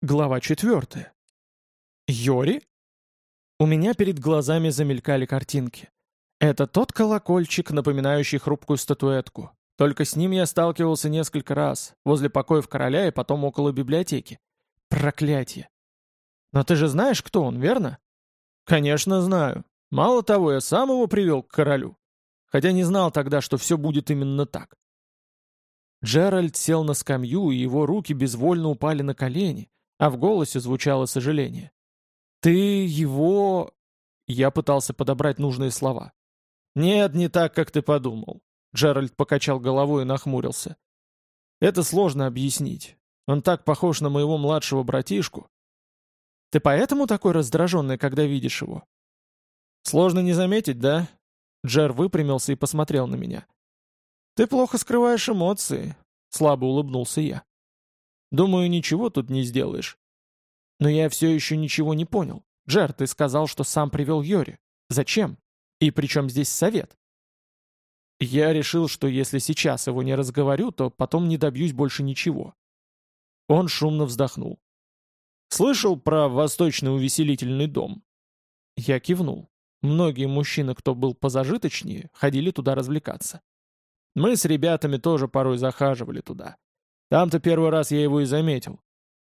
Глава четвертая. Йори? У меня перед глазами замелькали картинки. Это тот колокольчик, напоминающий хрупкую статуэтку. Только с ним я сталкивался несколько раз, возле покоев короля и потом около библиотеки. Проклятие. Но ты же знаешь, кто он, верно? Конечно, знаю. Мало того, я сам его привел к королю. Хотя не знал тогда, что все будет именно так. Джеральд сел на скамью, и его руки безвольно упали на колени, а в голосе звучало сожаление. «Ты его...» Я пытался подобрать нужные слова. «Нет, не так, как ты подумал». Джеральд покачал головой и нахмурился. «Это сложно объяснить. Он так похож на моего младшего братишку». «Ты поэтому такой раздраженный, когда видишь его?» «Сложно не заметить, да?» Джер выпрямился и посмотрел на меня. «Ты плохо скрываешь эмоции», — слабо улыбнулся я. Думаю, ничего тут не сделаешь. Но я все еще ничего не понял. Джер, ты сказал, что сам привел Йори. Зачем? И при чем здесь совет? Я решил, что если сейчас его не разговорю, то потом не добьюсь больше ничего. Он шумно вздохнул. «Слышал про восточный увеселительный дом?» Я кивнул. Многие мужчины, кто был позажиточнее, ходили туда развлекаться. Мы с ребятами тоже порой захаживали туда. Там-то первый раз я его и заметил.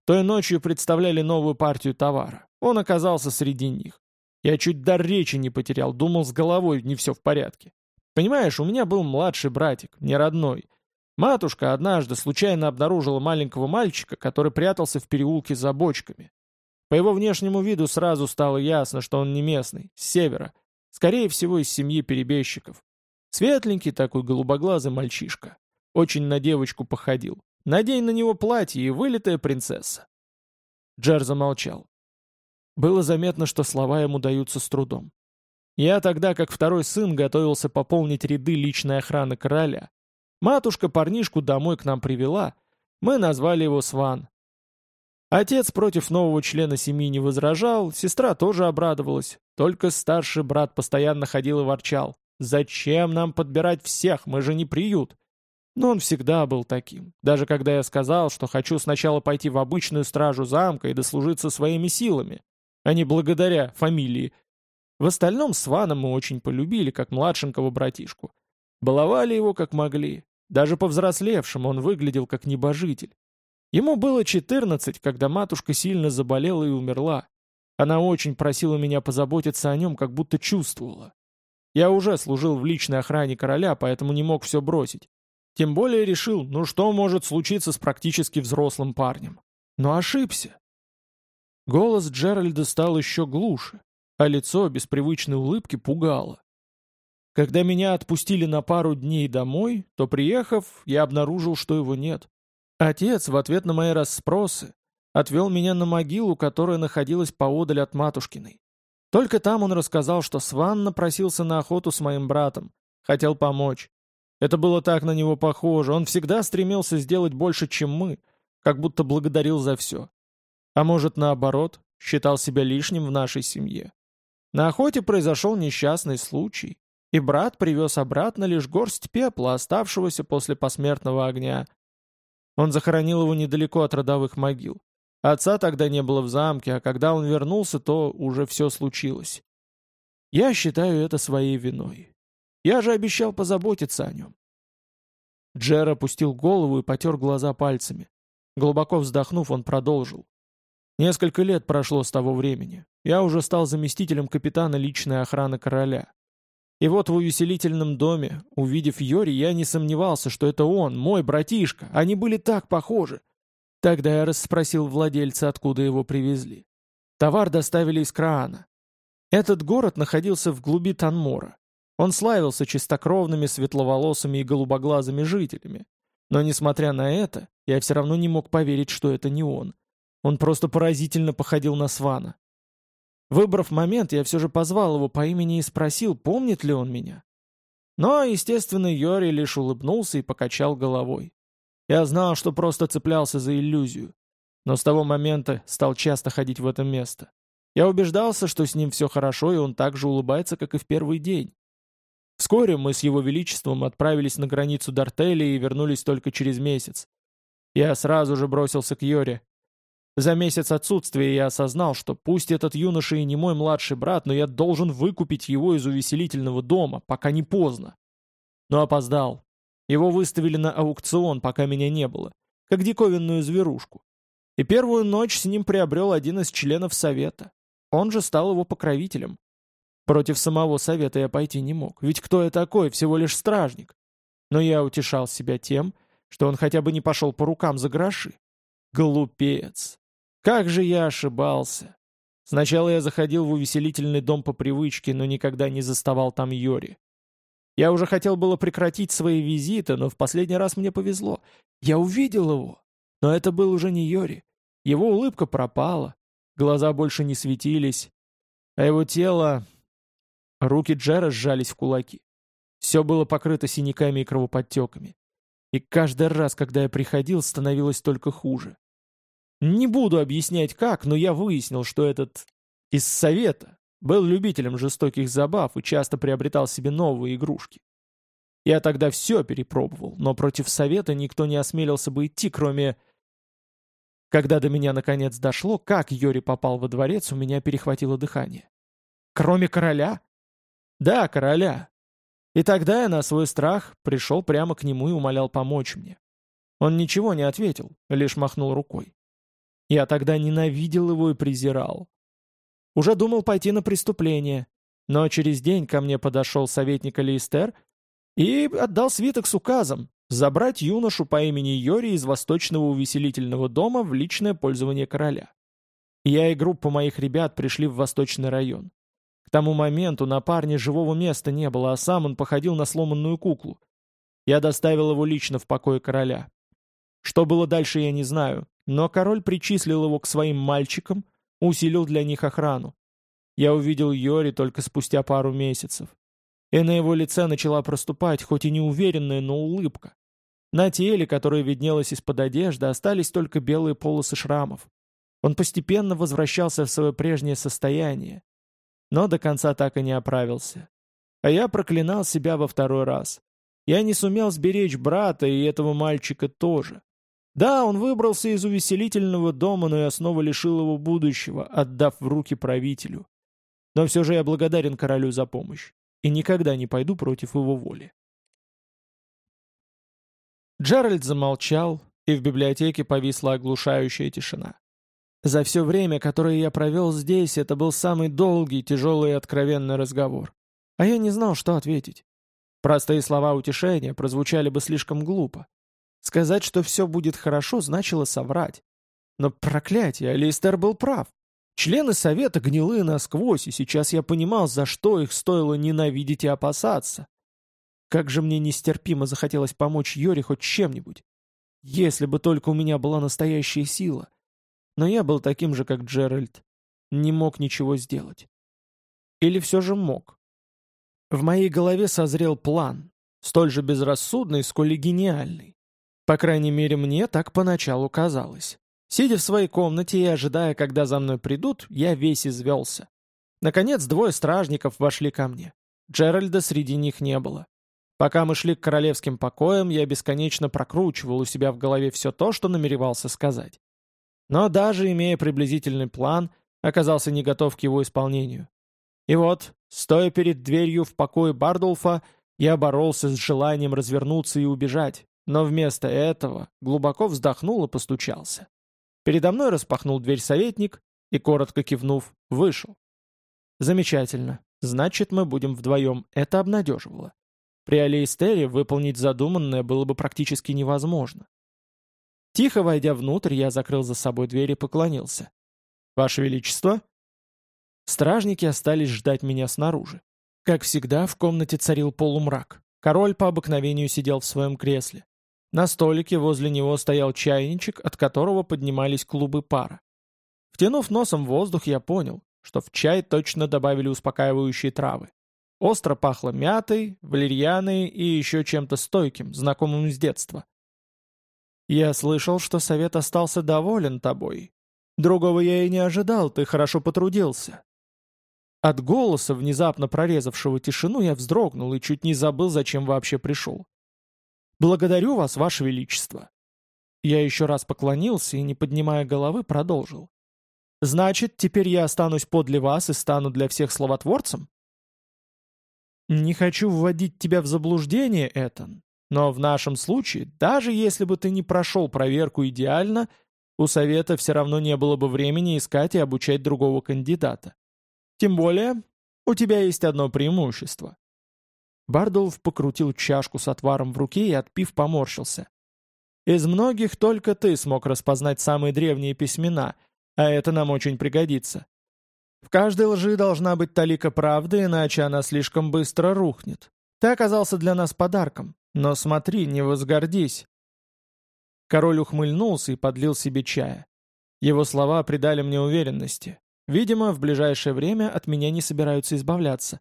Той ночью представляли новую партию товара. Он оказался среди них. Я чуть дар речи не потерял, думал, с головой не все в порядке. Понимаешь, у меня был младший братик, не родной. Матушка однажды случайно обнаружила маленького мальчика, который прятался в переулке за бочками. По его внешнему виду сразу стало ясно, что он не местный, с севера. Скорее всего, из семьи перебежчиков. Светленький такой голубоглазый мальчишка. Очень на девочку походил. Надень на него платье и вылитая принцесса». Джер замолчал. Было заметно, что слова ему даются с трудом. Я тогда, как второй сын, готовился пополнить ряды личной охраны короля. Матушка парнишку домой к нам привела. Мы назвали его Сван. Отец против нового члена семьи не возражал, сестра тоже обрадовалась. Только старший брат постоянно ходил и ворчал. «Зачем нам подбирать всех? Мы же не приют. Но он всегда был таким. Даже когда я сказал, что хочу сначала пойти в обычную стражу замка и дослужиться своими силами, а не благодаря фамилии. В остальном Свана мы очень полюбили, как младшенького братишку. Баловали его как могли. Даже повзрослевшим он выглядел как небожитель. Ему было 14, когда матушка сильно заболела и умерла. Она очень просила меня позаботиться о нем, как будто чувствовала. Я уже служил в личной охране короля, поэтому не мог все бросить. Тем более решил, ну что может случиться с практически взрослым парнем. Но ошибся. Голос Джеральда стал еще глуше, а лицо без привычной улыбки пугало. Когда меня отпустили на пару дней домой, то, приехав, я обнаружил, что его нет. Отец в ответ на мои расспросы отвел меня на могилу, которая находилась поодаль от матушкиной. Только там он рассказал, что Сван напросился на охоту с моим братом, хотел помочь. Это было так на него похоже, он всегда стремился сделать больше, чем мы, как будто благодарил за все. А может, наоборот, считал себя лишним в нашей семье. На охоте произошел несчастный случай, и брат привез обратно лишь горсть пепла, оставшегося после посмертного огня. Он захоронил его недалеко от родовых могил. Отца тогда не было в замке, а когда он вернулся, то уже все случилось. Я считаю это своей виной. Я же обещал позаботиться о нем. Джер опустил голову и потер глаза пальцами. Глубоко вздохнув, он продолжил. Несколько лет прошло с того времени. Я уже стал заместителем капитана личной охраны короля. И вот в увеселительном доме, увидев Йори, я не сомневался, что это он, мой братишка. Они были так похожи. Тогда я расспросил владельца, откуда его привезли. Товар доставили из Краана. Этот город находился в глуби Танмора. Он славился чистокровными, светловолосыми и голубоглазыми жителями. Но несмотря на это, я все равно не мог поверить, что это не он. Он просто поразительно походил на Свана. Выбрав момент, я все же позвал его по имени и спросил, помнит ли он меня. Но, естественно, Йори лишь улыбнулся и покачал головой. Я знал, что просто цеплялся за иллюзию. Но с того момента стал часто ходить в это место. Я убеждался, что с ним все хорошо, и он так же улыбается, как и в первый день. Вскоре мы с его величеством отправились на границу Дартели и вернулись только через месяц. Я сразу же бросился к Йоре. За месяц отсутствия я осознал, что пусть этот юноша и не мой младший брат, но я должен выкупить его из увеселительного дома, пока не поздно. Но опоздал. Его выставили на аукцион, пока меня не было, как диковинную зверушку. И первую ночь с ним приобрел один из членов совета. Он же стал его покровителем. Против самого совета я пойти не мог, ведь кто я такой, всего лишь стражник. Но я утешал себя тем, что он хотя бы не пошел по рукам за гроши. Глупец. Как же я ошибался. Сначала я заходил в увеселительный дом по привычке, но никогда не заставал там Йори. Я уже хотел было прекратить свои визиты, но в последний раз мне повезло. Я увидел его. Но это был уже не Йори. Его улыбка пропала. Глаза больше не светились. А его тело... Руки Джера сжались в кулаки. Все было покрыто синяками и кровоподтеками. И каждый раз, когда я приходил, становилось только хуже. Не буду объяснять как, но я выяснил, что этот из совета был любителем жестоких забав и часто приобретал себе новые игрушки. Я тогда все перепробовал, но против совета никто не осмелился бы идти, кроме... Когда до меня наконец дошло, как Йори попал во дворец, у меня перехватило дыхание. Кроме короля? Да, короля. И тогда я на свой страх пришел прямо к нему и умолял помочь мне. Он ничего не ответил, лишь махнул рукой. Я тогда ненавидел его и презирал. Уже думал пойти на преступление, но через день ко мне подошел советник Алистер и отдал свиток с указом забрать юношу по имени Йори из Восточного увеселительного дома в личное пользование короля. Я и группа моих ребят пришли в Восточный район. К тому моменту на парне живого места не было, а сам он походил на сломанную куклу. Я доставил его лично в покое короля. Что было дальше, я не знаю, но король причислил его к своим мальчикам, усилил для них охрану. Я увидел Йори только спустя пару месяцев. И на его лице начала проступать, хоть и неуверенная, но улыбка. На теле, которое виднелось из-под одежды, остались только белые полосы шрамов. Он постепенно возвращался в свое прежнее состояние, но до конца так и не оправился. А я проклинал себя во второй раз. Я не сумел сберечь брата и этого мальчика тоже. Да, он выбрался из увеселительного дома, но я снова лишил его будущего, отдав в руки правителю. Но все же я благодарен королю за помощь и никогда не пойду против его воли. Джеральд замолчал, и в библиотеке повисла оглушающая тишина. За все время, которое я провел здесь, это был самый долгий, тяжелый и откровенный разговор. А я не знал, что ответить. Простые слова утешения прозвучали бы слишком глупо. Сказать, что все будет хорошо, значило соврать. Но проклятие, Алистер был прав. Члены Совета гнилые насквозь, и сейчас я понимал, за что их стоило ненавидеть и опасаться. Как же мне нестерпимо захотелось помочь Йоре хоть чем-нибудь. Если бы только у меня была настоящая сила. Но я был таким же, как Джеральд. Не мог ничего сделать. Или все же мог. В моей голове созрел план, столь же безрассудный, сколь и гениальный. По крайней мере, мне так поначалу казалось. Сидя в своей комнате и ожидая, когда за мной придут, я весь извелся. Наконец, двое стражников вошли ко мне. Джеральда среди них не было. Пока мы шли к королевским покоям, я бесконечно прокручивал у себя в голове все то, что намеревался сказать. Но даже имея приблизительный план, оказался не готов к его исполнению. И вот, стоя перед дверью в покое Бардулфа, я боролся с желанием развернуться и убежать, но вместо этого глубоко вздохнул и постучался. Передо мной распахнул дверь советник и, коротко кивнув, вышел. Замечательно. Значит, мы будем вдвоем. Это обнадеживало. При Алиестере выполнить задуманное было бы практически невозможно. Тихо войдя внутрь, я закрыл за собой дверь и поклонился. «Ваше Величество?» Стражники остались ждать меня снаружи. Как всегда, в комнате царил полумрак. Король по обыкновению сидел в своем кресле. На столике возле него стоял чайничек, от которого поднимались клубы пара. Втянув носом воздух, я понял, что в чай точно добавили успокаивающие травы. Остро пахло мятой, валерьяной и еще чем-то стойким, знакомым с детства. «Я слышал, что совет остался доволен тобой. Другого я и не ожидал, ты хорошо потрудился». От голоса, внезапно прорезавшего тишину, я вздрогнул и чуть не забыл, зачем вообще пришел. «Благодарю вас, ваше величество». Я еще раз поклонился и, не поднимая головы, продолжил. «Значит, теперь я останусь подле вас и стану для всех словотворцем?» «Не хочу вводить тебя в заблуждение, Этан, но в нашем случае, даже если бы ты не прошел проверку идеально, у совета все равно не было бы времени искать и обучать другого кандидата. Тем более, у тебя есть одно преимущество». Бардулф покрутил чашку с отваром в руке и, отпив, поморщился. «Из многих только ты смог распознать самые древние письмена, а это нам очень пригодится. В каждой лжи должна быть талика правды, иначе она слишком быстро рухнет. Ты оказался для нас подарком, но смотри, не возгордись. Король ухмыльнулся и подлил себе чая. Его слова придали мне уверенности. Видимо, в ближайшее время от меня не собираются избавляться.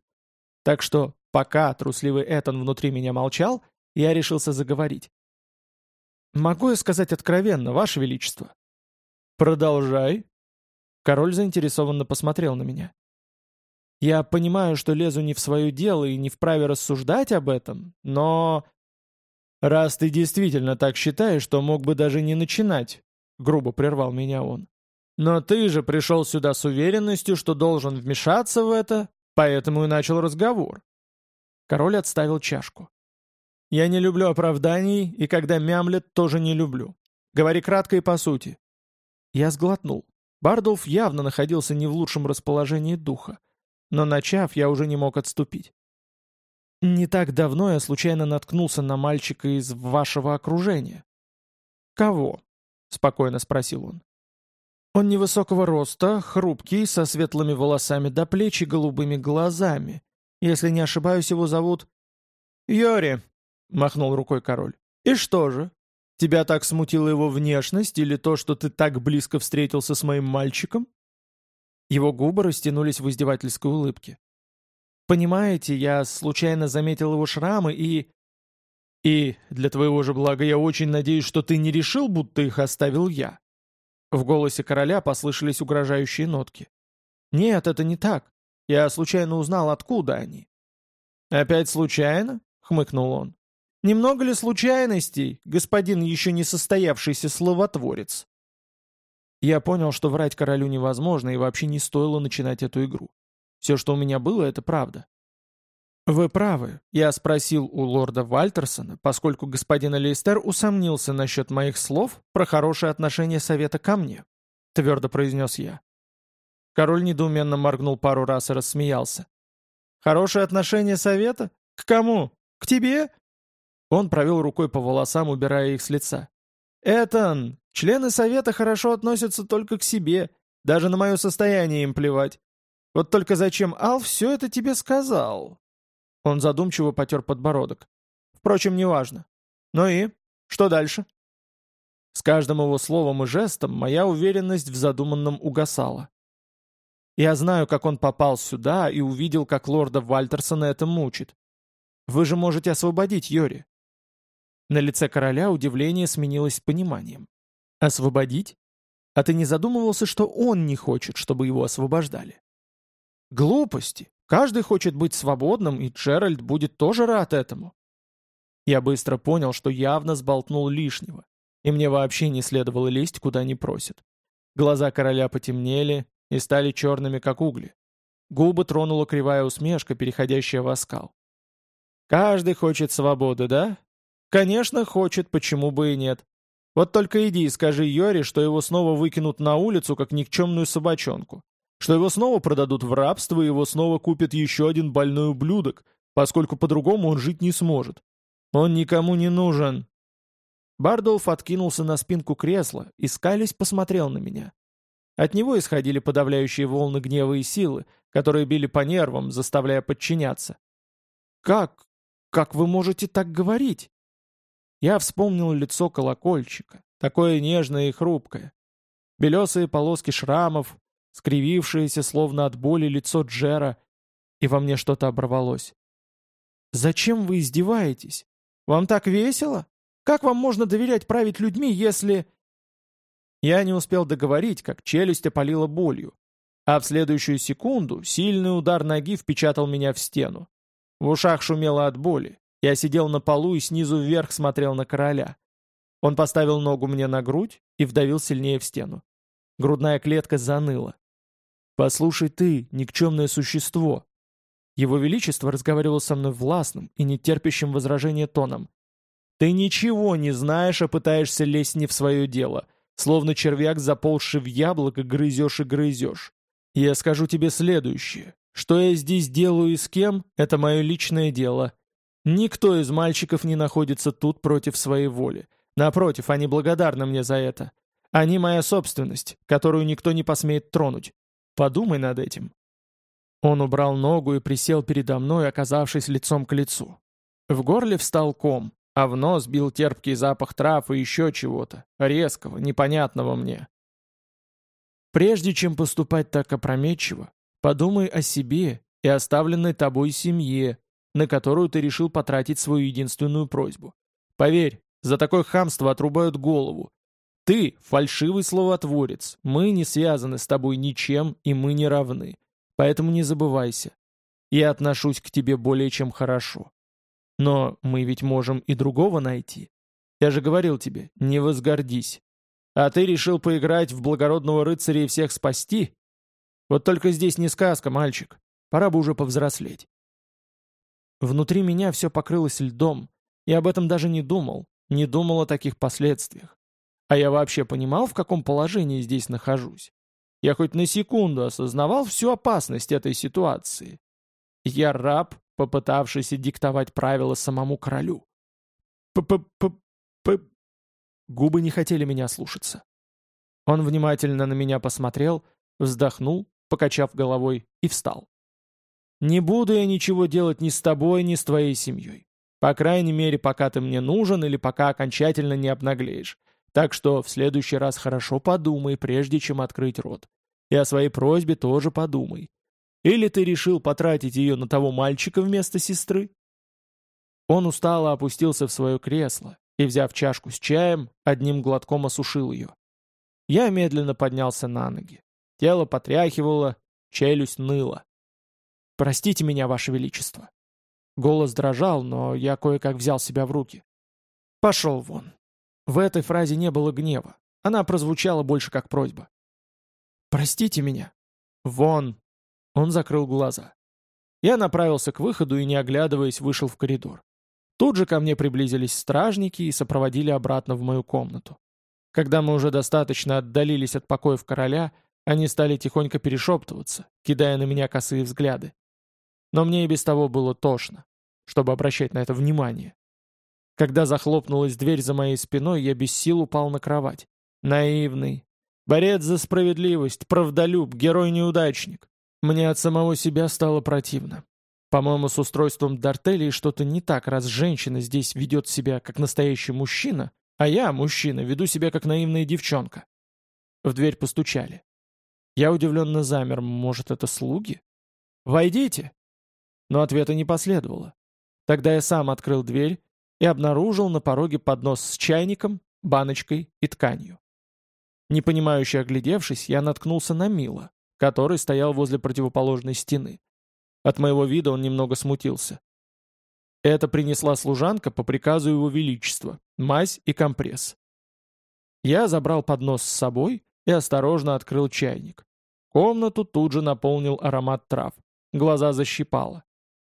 Так что, пока трусливый Этан внутри меня молчал, я решился заговорить. «Могу я сказать откровенно, Ваше Величество?» «Продолжай», Король заинтересованно посмотрел на меня. «Я понимаю, что лезу не в свое дело и не вправе рассуждать об этом, но...» «Раз ты действительно так считаешь, то мог бы даже не начинать», — грубо прервал меня он. «Но ты же пришел сюда с уверенностью, что должен вмешаться в это, поэтому и начал разговор». Король отставил чашку. «Я не люблю оправданий, и когда мямлет, тоже не люблю. Говори кратко и по сути». Я сглотнул. Бардулф явно находился не в лучшем расположении духа, но начав, я уже не мог отступить. «Не так давно я случайно наткнулся на мальчика из вашего окружения». «Кого?» — спокойно спросил он. «Он невысокого роста, хрупкий, со светлыми волосами до плеч и голубыми глазами. Если не ошибаюсь, его зовут...» «Йори», — махнул рукой король. «И что же? Тебя так смутила его внешность или то, что ты так близко встретился с моим мальчиком?» Его губы растянулись в издевательской улыбке. «Понимаете, я случайно заметил его шрамы и...» «И, для твоего же блага, я очень надеюсь, что ты не решил, будто их оставил я». В голосе короля послышались угрожающие нотки. «Нет, это не так. Я случайно узнал, откуда они». «Опять случайно?» — хмыкнул он. Немного ли случайностей, господин еще не состоявшийся словотворец? Я понял, что врать королю невозможно и вообще не стоило начинать эту игру. Все, что у меня было, это правда. «Вы правы», — я спросил у лорда Вальтерсона, поскольку господин Алистер усомнился насчет моих слов про хорошее отношение совета ко мне, — твердо произнес я. Король недоуменно моргнул пару раз и рассмеялся. «Хорошее отношение совета? К кому? К тебе? Он провел рукой по волосам, убирая их с лица. «Этан, члены совета хорошо относятся только к себе. Даже на мое состояние им плевать. Вот только зачем Ал все это тебе сказал?» Он задумчиво потер подбородок. «Впрочем, неважно. Ну и? Что дальше?» С каждым его словом и жестом моя уверенность в задуманном угасала. Я знаю, как он попал сюда и увидел, как лорда Вальтерсона это мучит. Вы же можете освободить Йори. На лице короля удивление сменилось пониманием. «Освободить? А ты не задумывался, что он не хочет, чтобы его освобождали?» «Глупости! Каждый хочет быть свободным, и Джеральд будет тоже рад этому». Я быстро понял, что явно сболтнул лишнего, и мне вообще не следовало лезть, куда не просят. Глаза короля потемнели и стали черными, как угли. Губы тронула кривая усмешка, переходящая в оскал. «Каждый хочет свободы, да? Конечно, хочет, почему бы и нет. Вот только иди и скажи Йори, что его снова выкинут на улицу, как никчемную собачонку. Что его снова продадут в рабство, и его снова купит еще один больной ублюдок, поскольку по-другому он жить не сможет. Он никому не нужен. Бардолф откинулся на спинку кресла и, скались, посмотрел на меня. От него исходили подавляющие волны гнева и силы, которые били по нервам, заставляя подчиняться. «Как? Как вы можете так говорить?» Я вспомнил лицо колокольчика, такое нежное и хрупкое. Белесые полоски шрамов, скривившееся словно от боли лицо Джера, и во мне что-то оборвалось. «Зачем вы издеваетесь? Вам так весело? Как вам можно доверять править людьми, если...» Я не успел договорить, как челюсть опалила болью, а в следующую секунду сильный удар ноги впечатал меня в стену. В ушах шумело от боли. Я сидел на полу и снизу вверх смотрел на короля. Он поставил ногу мне на грудь и вдавил сильнее в стену. Грудная клетка заныла. «Послушай ты, никчемное существо!» Его Величество разговаривал со мной властным и нетерпящим возражения тоном. «Ты ничего не знаешь, а пытаешься лезть не в свое дело, словно червяк, заползший в яблоко, грызешь и грызешь. Я скажу тебе следующее. Что я здесь делаю и с кем, это мое личное дело. Никто из мальчиков не находится тут против своей воли. Напротив, они благодарны мне за это. Они моя собственность, которую никто не посмеет тронуть. Подумай над этим». Он убрал ногу и присел передо мной, оказавшись лицом к лицу. В горле встал ком, а в нос бил терпкий запах трав и еще чего-то, резкого, непонятного мне. Прежде чем поступать так опрометчиво, подумай о себе и оставленной тобой семье, на которую ты решил потратить свою единственную просьбу. Поверь, за такое хамство отрубают голову. Ты — фальшивый словотворец, мы не связаны с тобой ничем, и мы не равны. Поэтому не забывайся. Я отношусь к тебе более чем хорошо. Но мы ведь можем и другого найти. Я же говорил тебе, не возгордись. А ты решил поиграть в благородного рыцаря и всех спасти? Вот только здесь не сказка, мальчик. Пора бы уже повзрослеть. Внутри меня все покрылось льдом. Я об этом даже не думал. Не думал о таких последствиях. А я вообще понимал, в каком положении здесь нахожусь. Я хоть на секунду осознавал всю опасность этой ситуации. Я раб, попытавшийся диктовать правила самому королю. П-п-п-п... Губы не хотели меня слушаться. Он внимательно на меня посмотрел, вздохнул, покачав головой, и встал. «Не буду я ничего делать ни с тобой, ни с твоей семьей. По крайней мере, пока ты мне нужен или пока окончательно не обнаглеешь. Так что в следующий раз хорошо подумай, прежде чем открыть рот. И о своей просьбе тоже подумай. Или ты решил потратить ее на того мальчика вместо сестры?» Он устало опустился в свое кресло и, взяв чашку с чаем, одним глотком осушил ее. Я медленно поднялся на ноги. Тело потряхивало, челюсть ныла. «Простите меня, Ваше Величество». Голос дрожал, но я кое-как взял себя в руки. «Пошел вон». В этой фразе не было гнева. Она прозвучала больше как просьба. «Простите меня». «Вон». Он закрыл глаза. Я направился к выходу и, не оглядываясь, вышел в коридор. Тут же ко мне приблизились стражники и сопроводили обратно в мою комнату. Когда мы уже достаточно отдалились от покоев короля, они стали тихонько перешептываться, кидая на меня косые взгляды. Но мне и без того было тошно, чтобы обращать на это внимание. Когда захлопнулась дверь за моей спиной, я без сил упал на кровать. Наивный. Борец за справедливость, правдолюб, герой-неудачник. Мне от самого себя стало противно. По-моему, с устройством Дартелии что-то не так, раз женщина здесь ведет себя как настоящий мужчина, а я, мужчина, веду себя как наивная девчонка. В дверь постучали. Я удивленно замер, может, это слуги? «Войдите!» Но ответа не последовало. Тогда я сам открыл дверь и обнаружил на пороге поднос с чайником, баночкой и тканью. Непонимающе оглядевшись, я наткнулся на Мила, который стоял возле противоположной стены. От моего вида он немного смутился. Это принесла служанка по приказу его величества, мазь и компресс. Я забрал поднос с собой и осторожно открыл чайник. Комнату тут же наполнил аромат трав. Глаза защипало.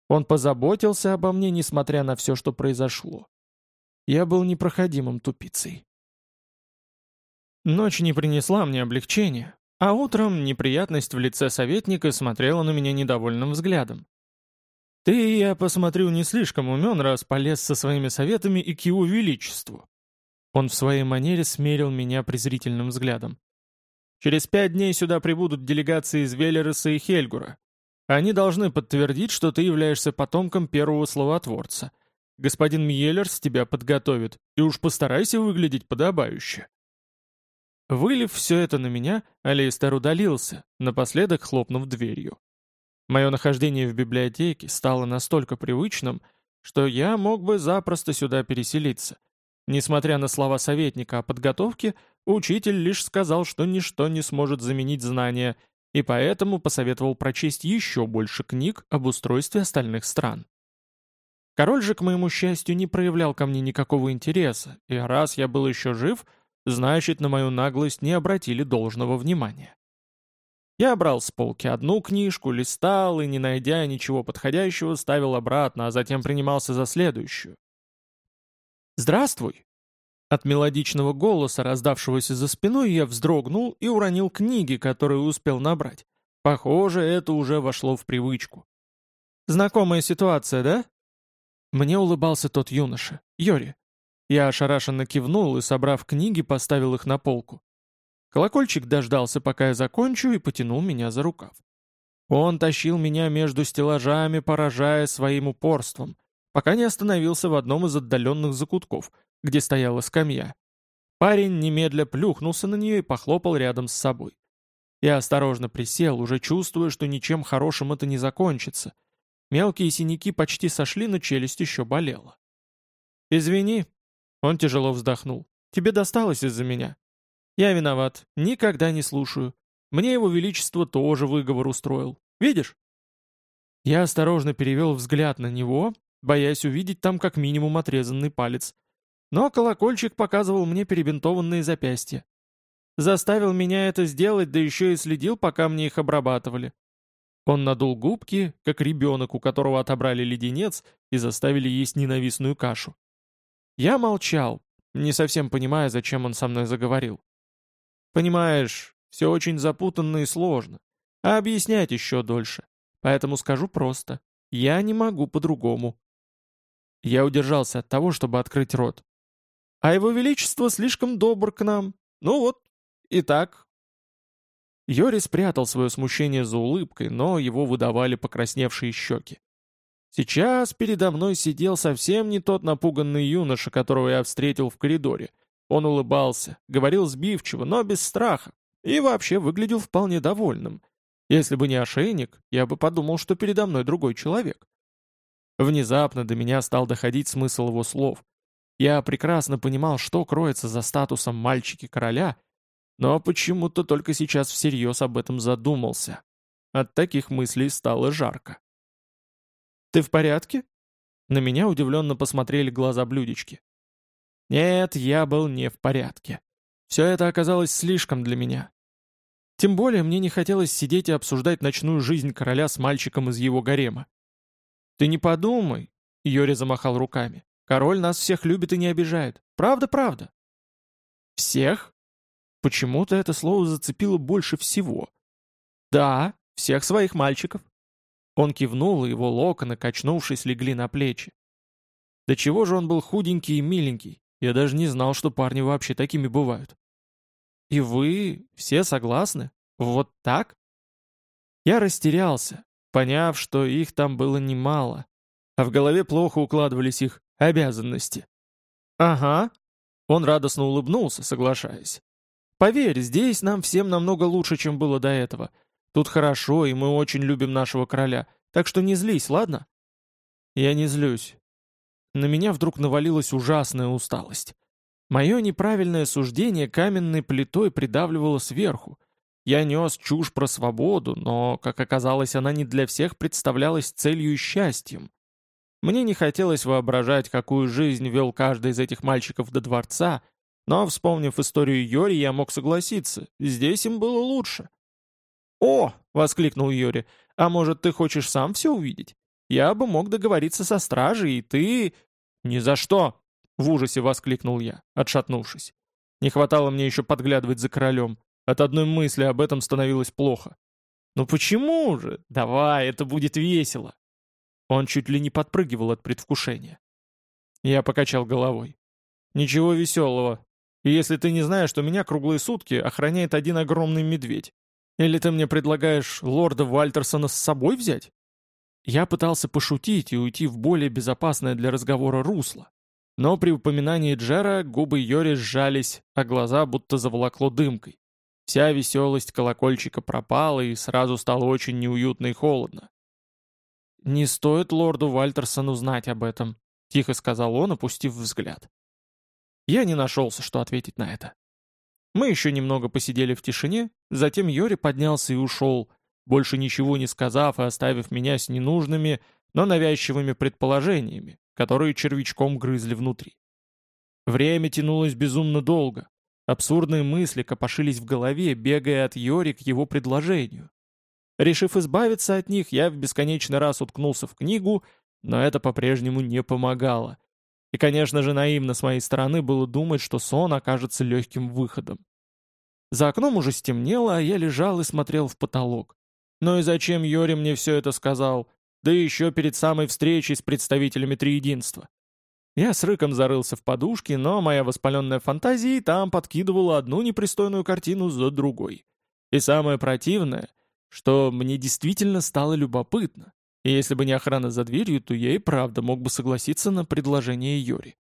Он позаботился обо мне, несмотря на все, что произошло. Я был непроходимым тупицей. Ночь не принесла мне облегчения, а утром неприятность в лице советника смотрела на меня недовольным взглядом. «Ты, я посмотрю, не слишком умен, раз полез со своими советами и к его величеству». Он в своей манере смерил меня презрительным взглядом. «Через пять дней сюда прибудут делегации из Велереса и Хельгура. Они должны подтвердить, что ты являешься потомком первого словотворца. Господин Мьеллерс тебя подготовит, и уж постарайся выглядеть подобающе». Вылив все это на меня, Алейстер удалился, напоследок хлопнув дверью. Мое нахождение в библиотеке стало настолько привычным, что я мог бы запросто сюда переселиться. Несмотря на слова советника о подготовке, учитель лишь сказал, что ничто не сможет заменить знания, и поэтому посоветовал прочесть еще больше книг об устройстве остальных стран. Король же, к моему счастью, не проявлял ко мне никакого интереса, и раз я был еще жив, значит, на мою наглость не обратили должного внимания. Я брал с полки одну книжку, листал и, не найдя ничего подходящего, ставил обратно, а затем принимался за следующую. «Здравствуй!» От мелодичного голоса, раздавшегося за спиной, я вздрогнул и уронил книги, которые успел набрать. Похоже, это уже вошло в привычку. «Знакомая ситуация, да?» Мне улыбался тот юноша, Йори. Я ошарашенно кивнул и, собрав книги, поставил их на полку. Колокольчик дождался, пока я закончу, и потянул меня за рукав. Он тащил меня между стеллажами, поражая своим упорством, пока не остановился в одном из отдаленных закутков, где стояла скамья. Парень немедля плюхнулся на нее и похлопал рядом с собой. Я осторожно присел, уже чувствуя, что ничем хорошим это не закончится. Мелкие синяки почти сошли, но челюсть еще болела. «Извини», — он тяжело вздохнул, — «тебе досталось из-за меня. Я виноват, никогда не слушаю. Мне его величество тоже выговор устроил. Видишь? Я осторожно перевел взгляд на него, боясь увидеть там как минимум отрезанный палец. Но колокольчик показывал мне перебинтованные запястья. Заставил меня это сделать, да еще и следил, пока мне их обрабатывали. Он надул губки, как ребенок, у которого отобрали леденец и заставили есть ненавистную кашу. Я молчал, не совсем понимая, зачем он со мной заговорил. Понимаешь, все очень запутанно и сложно, а объяснять еще дольше. Поэтому скажу просто. Я не могу по-другому. Я удержался от того, чтобы открыть рот. А его величество слишком добр к нам. Ну вот, и так. Йори спрятал свое смущение за улыбкой, но его выдавали покрасневшие щеки. Сейчас передо мной сидел совсем не тот напуганный юноша, которого я встретил в коридоре — он улыбался, говорил сбивчиво, но без страха, и вообще выглядел вполне довольным. Если бы не ошейник, я бы подумал, что передо мной другой человек. Внезапно до меня стал доходить смысл его слов. Я прекрасно понимал, что кроется за статусом мальчики-короля, но почему-то только сейчас всерьез об этом задумался. От таких мыслей стало жарко. «Ты в порядке?» На меня удивленно посмотрели глаза блюдечки. Нет, я был не в порядке. Все это оказалось слишком для меня. Тем более мне не хотелось сидеть и обсуждать ночную жизнь короля с мальчиком из его гарема. «Ты не подумай», — Йори замахал руками. «Король нас всех любит и не обижает. Правда, правда». «Всех?» Почему-то это слово зацепило больше всего. «Да, всех своих мальчиков». Он кивнул, и его локоны, качнувшись, легли на плечи. Да чего же он был худенький и миленький, я даже не знал, что парни вообще такими бывают. И вы все согласны? Вот так? Я растерялся, поняв, что их там было немало, а в голове плохо укладывались их обязанности. Ага. Он радостно улыбнулся, соглашаясь. Поверь, здесь нам всем намного лучше, чем было до этого. Тут хорошо, и мы очень любим нашего короля, так что не злись, ладно? Я не злюсь на меня вдруг навалилась ужасная усталость. Мое неправильное суждение каменной плитой придавливало сверху. Я нес чушь про свободу, но, как оказалось, она не для всех представлялась целью и счастьем. Мне не хотелось воображать, какую жизнь вел каждый из этих мальчиков до дворца, но, вспомнив историю Йори, я мог согласиться, здесь им было лучше. «О!» — воскликнул Йори. «А может, ты хочешь сам все увидеть? Я бы мог договориться со стражей, и ты...» «Ни за что!» — в ужасе воскликнул я, отшатнувшись. Не хватало мне еще подглядывать за королем. От одной мысли об этом становилось плохо. «Ну почему же? Давай, это будет весело!» Он чуть ли не подпрыгивал от предвкушения. Я покачал головой. «Ничего веселого. И если ты не знаешь, что меня круглые сутки охраняет один огромный медведь. Или ты мне предлагаешь лорда Вальтерсона с собой взять?» Я пытался пошутить и уйти в более безопасное для разговора русло. Но при упоминании Джера губы Йори сжались, а глаза будто заволокло дымкой. Вся веселость колокольчика пропала и сразу стало очень неуютно и холодно. «Не стоит лорду Вальтерсону знать об этом», — тихо сказал он, опустив взгляд. Я не нашелся, что ответить на это. Мы еще немного посидели в тишине, затем Йори поднялся и ушел, больше ничего не сказав и оставив меня с ненужными, но навязчивыми предположениями, которые червячком грызли внутри. Время тянулось безумно долго. Абсурдные мысли копошились в голове, бегая от Йори к его предложению. Решив избавиться от них, я в бесконечный раз уткнулся в книгу, но это по-прежнему не помогало. И, конечно же, наивно с моей стороны было думать, что сон окажется легким выходом. За окном уже стемнело, а я лежал и смотрел в потолок. Ну и зачем Йори мне все это сказал? Да еще перед самой встречей с представителями Триединства. Я с рыком зарылся в подушке, но моя воспаленная фантазия там подкидывала одну непристойную картину за другой. И самое противное, что мне действительно стало любопытно. И если бы не охрана за дверью, то я и правда мог бы согласиться на предложение Йори.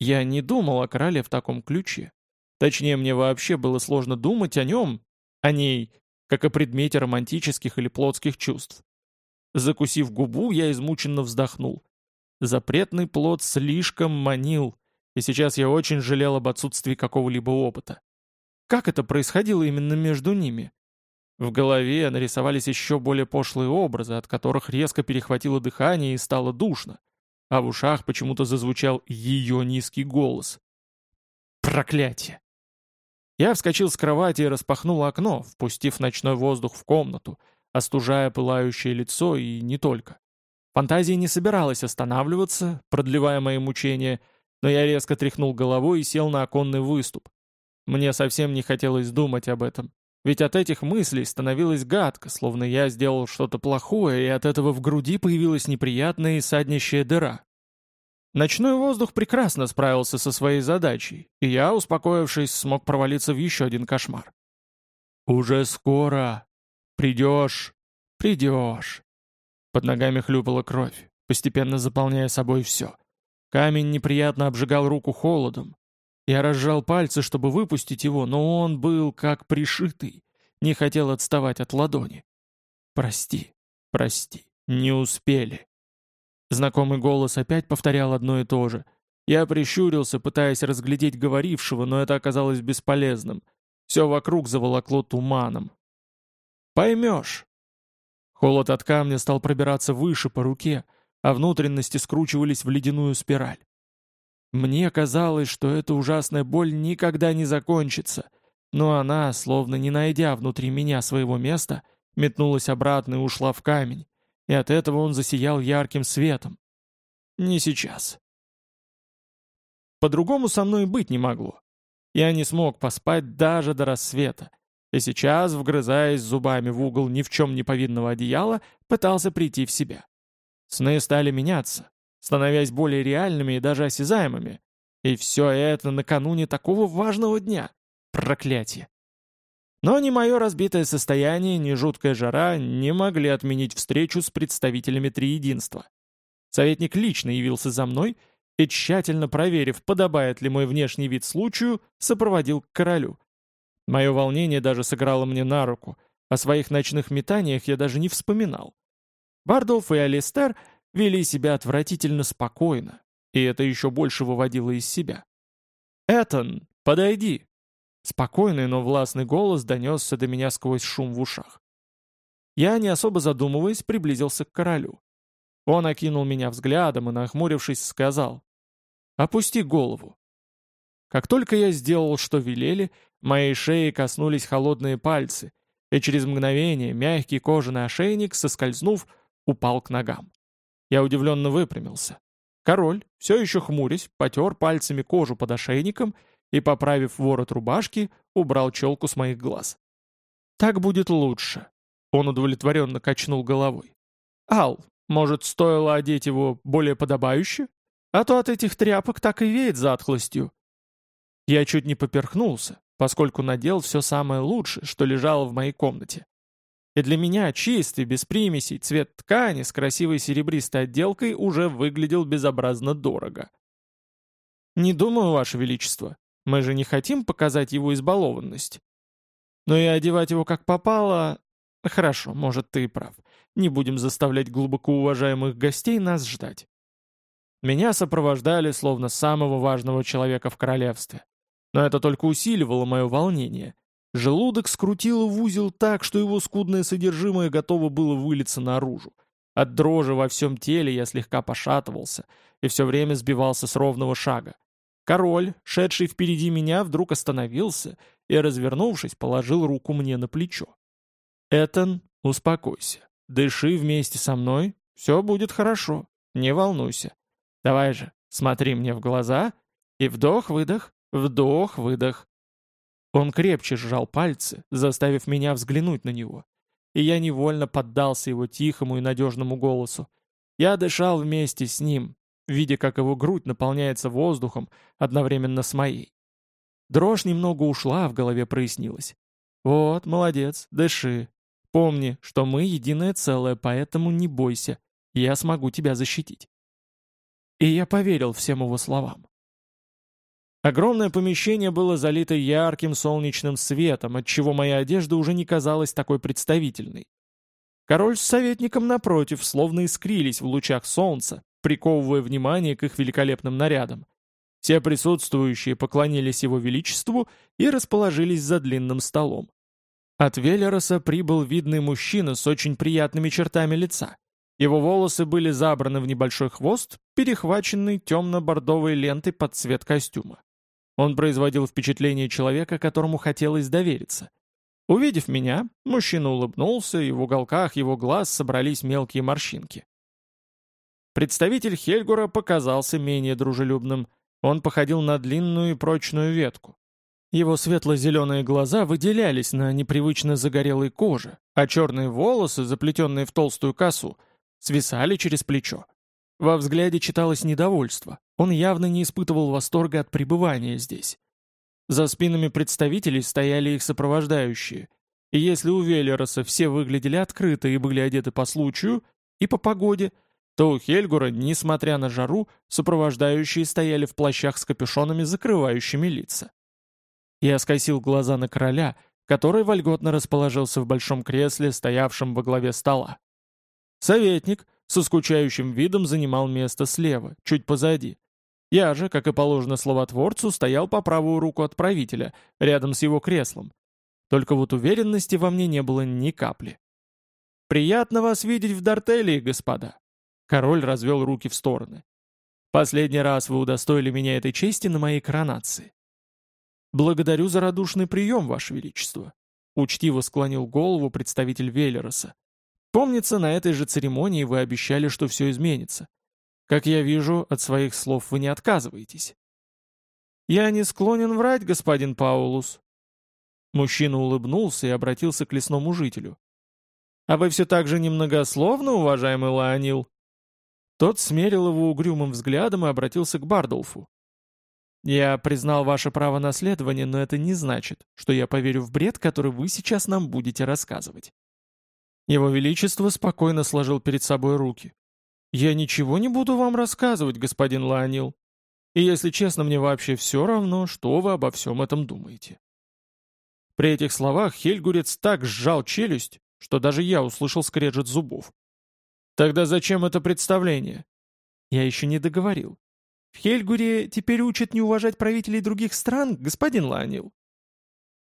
Я не думал о короле в таком ключе. Точнее, мне вообще было сложно думать о нем, о ней, как о предмете романтических или плотских чувств. Закусив губу, я измученно вздохнул. Запретный плод слишком манил, и сейчас я очень жалел об отсутствии какого-либо опыта. Как это происходило именно между ними? В голове нарисовались еще более пошлые образы, от которых резко перехватило дыхание и стало душно, а в ушах почему-то зазвучал ее низкий голос. Проклятие! Я вскочил с кровати и распахнул окно, впустив ночной воздух в комнату, остужая пылающее лицо и не только. Фантазия не собиралась останавливаться, продлевая мои мучения, но я резко тряхнул головой и сел на оконный выступ. Мне совсем не хотелось думать об этом, ведь от этих мыслей становилось гадко, словно я сделал что-то плохое, и от этого в груди появилась неприятная и саднящая дыра. Ночной воздух прекрасно справился со своей задачей, и я, успокоившись, смог провалиться в еще один кошмар. «Уже скоро. Придешь. Придешь». Под ногами хлюпала кровь, постепенно заполняя собой все. Камень неприятно обжигал руку холодом. Я разжал пальцы, чтобы выпустить его, но он был как пришитый, не хотел отставать от ладони. «Прости, прости, не успели». Знакомый голос опять повторял одно и то же. Я прищурился, пытаясь разглядеть говорившего, но это оказалось бесполезным. Все вокруг заволокло туманом. «Поймешь». Холод от камня стал пробираться выше по руке, а внутренности скручивались в ледяную спираль. Мне казалось, что эта ужасная боль никогда не закончится, но она, словно не найдя внутри меня своего места, метнулась обратно и ушла в камень, и от этого он засиял ярким светом. Не сейчас. По-другому со мной быть не могло. Я не смог поспать даже до рассвета, и сейчас, вгрызаясь зубами в угол ни в чем не повинного одеяла, пытался прийти в себя. Сны стали меняться, становясь более реальными и даже осязаемыми. И все это накануне такого важного дня. Проклятие. Но ни мое разбитое состояние, ни жуткая жара не могли отменить встречу с представителями Триединства. Советник лично явился за мной и, тщательно проверив, подобает ли мой внешний вид случаю, сопроводил к королю. Мое волнение даже сыграло мне на руку, о своих ночных метаниях я даже не вспоминал. Бардолф и Алистер вели себя отвратительно спокойно, и это еще больше выводило из себя. «Этон, подойди!» Спокойный, но властный голос донесся до меня сквозь шум в ушах. Я, не особо задумываясь, приблизился к королю. Он окинул меня взглядом и, нахмурившись, сказал «Опусти голову». Как только я сделал, что велели, моей шеи коснулись холодные пальцы, и через мгновение мягкий кожаный ошейник, соскользнув, упал к ногам. Я удивленно выпрямился. Король, все еще хмурясь, потер пальцами кожу под ошейником и, поправив ворот рубашки, убрал челку с моих глаз. «Так будет лучше», — он удовлетворенно качнул головой. «Ал, может, стоило одеть его более подобающе? А то от этих тряпок так и веет затхлостью». Я чуть не поперхнулся, поскольку надел все самое лучшее, что лежало в моей комнате. И для меня чистый, без примесей, цвет ткани с красивой серебристой отделкой уже выглядел безобразно дорого. «Не думаю, Ваше Величество», мы же не хотим показать его избалованность. Но и одевать его как попало... Хорошо, может, ты и прав. Не будем заставлять глубоко уважаемых гостей нас ждать. Меня сопровождали словно самого важного человека в королевстве. Но это только усиливало мое волнение. Желудок скрутило в узел так, что его скудное содержимое готово было вылиться наружу. От дрожи во всем теле я слегка пошатывался и все время сбивался с ровного шага. Король, шедший впереди меня, вдруг остановился и, развернувшись, положил руку мне на плечо. «Этан, успокойся. Дыши вместе со мной. Все будет хорошо. Не волнуйся. Давай же, смотри мне в глаза и вдох-выдох, вдох-выдох». Он крепче сжал пальцы, заставив меня взглянуть на него. И я невольно поддался его тихому и надежному голосу. Я дышал вместе с ним, видя, как его грудь наполняется воздухом одновременно с моей. Дрожь немного ушла, в голове прояснилось. «Вот, молодец, дыши. Помни, что мы единое целое, поэтому не бойся. Я смогу тебя защитить». И я поверил всем его словам. Огромное помещение было залито ярким солнечным светом, отчего моя одежда уже не казалась такой представительной. Король с советником напротив словно искрились в лучах солнца, приковывая внимание к их великолепным нарядам. Все присутствующие поклонились его величеству и расположились за длинным столом. От Велероса прибыл видный мужчина с очень приятными чертами лица. Его волосы были забраны в небольшой хвост, перехваченный темно-бордовой лентой под цвет костюма. Он производил впечатление человека, которому хотелось довериться. Увидев меня, мужчина улыбнулся, и в уголках его глаз собрались мелкие морщинки. Представитель Хельгура показался менее дружелюбным. Он походил на длинную и прочную ветку. Его светло-зеленые глаза выделялись на непривычно загорелой коже, а черные волосы, заплетенные в толстую косу, свисали через плечо. Во взгляде читалось недовольство. Он явно не испытывал восторга от пребывания здесь. За спинами представителей стояли их сопровождающие. И если у Велероса все выглядели открыто и были одеты по случаю и по погоде – то у Хельгура, несмотря на жару, сопровождающие стояли в плащах с капюшонами, закрывающими лица. Я скосил глаза на короля, который вольготно расположился в большом кресле, стоявшем во главе стола. Советник со скучающим видом занимал место слева, чуть позади. Я же, как и положено словотворцу, стоял по правую руку от правителя, рядом с его креслом. Только вот уверенности во мне не было ни капли. «Приятно вас видеть в Дартелии, господа», Король развел руки в стороны. «Последний раз вы удостоили меня этой чести на моей коронации». «Благодарю за радушный прием, Ваше Величество», — учтиво склонил голову представитель Велероса. «Помнится, на этой же церемонии вы обещали, что все изменится. Как я вижу, от своих слов вы не отказываетесь». «Я не склонен врать, господин Паулус». Мужчина улыбнулся и обратился к лесному жителю. «А вы все так же немногословно, уважаемый Лаонил?» Тот смерил его угрюмым взглядом и обратился к Бардолфу. «Я признал ваше право наследования, но это не значит, что я поверю в бред, который вы сейчас нам будете рассказывать». Его Величество спокойно сложил перед собой руки. «Я ничего не буду вам рассказывать, господин Лаонил. И если честно, мне вообще все равно, что вы обо всем этом думаете». При этих словах Хельгурец так сжал челюсть, что даже я услышал скрежет зубов. Тогда зачем это представление? Я еще не договорил. В Хельгуре теперь учат не уважать правителей других стран, господин Ланил.